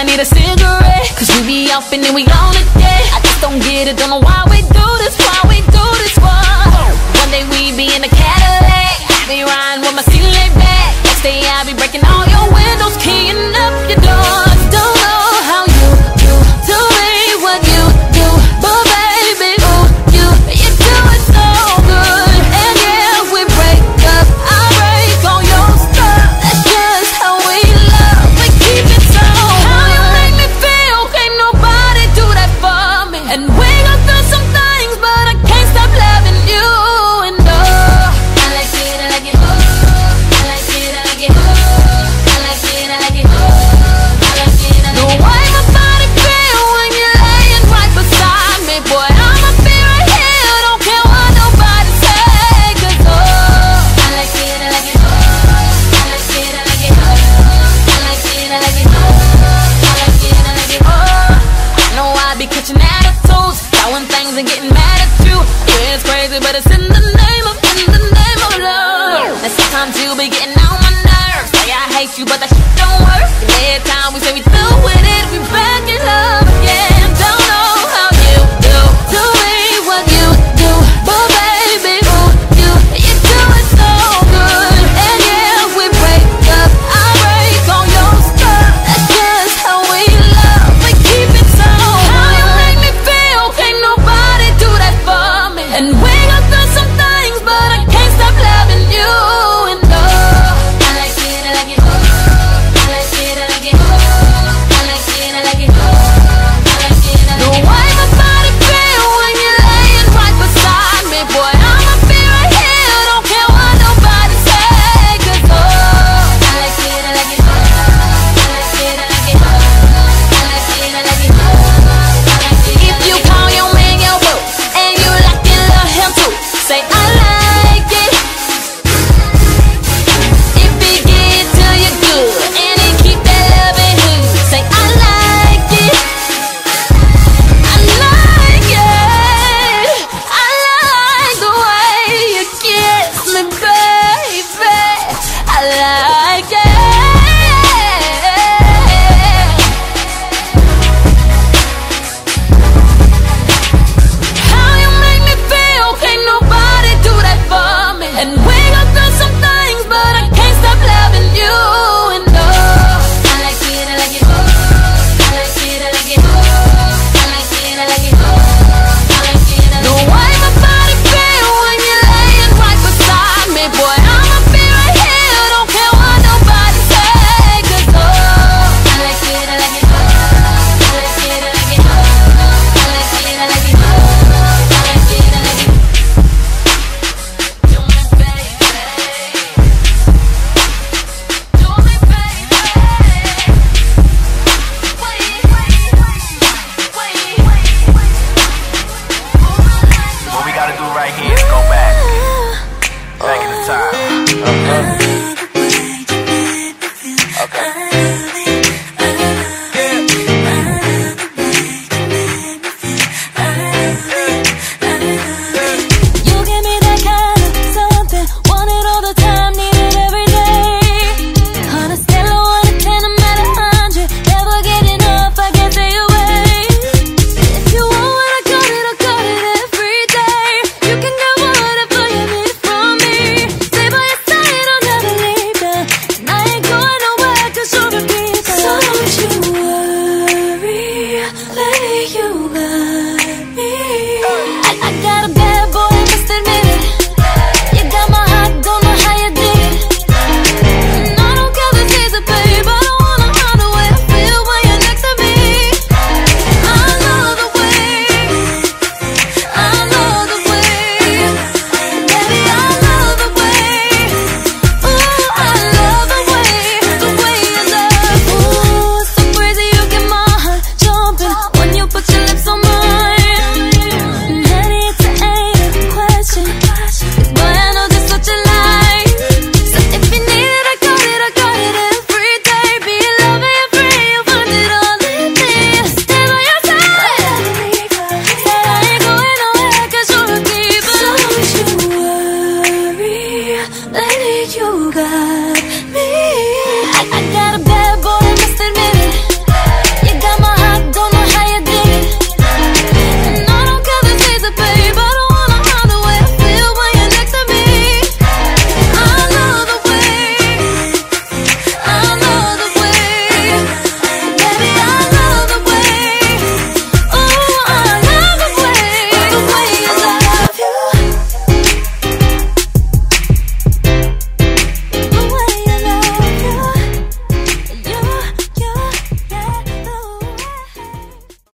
I need a cigarette. Cause we be off and then we on a day I just don't get it, don't know why we getting mad at you. Yeah, it's crazy, but it's in the name of, in the name of love. And sometimes you be getting on my nerves. Say I hate you, but that shit don't work. And time we say we through with it. side. Uh-huh.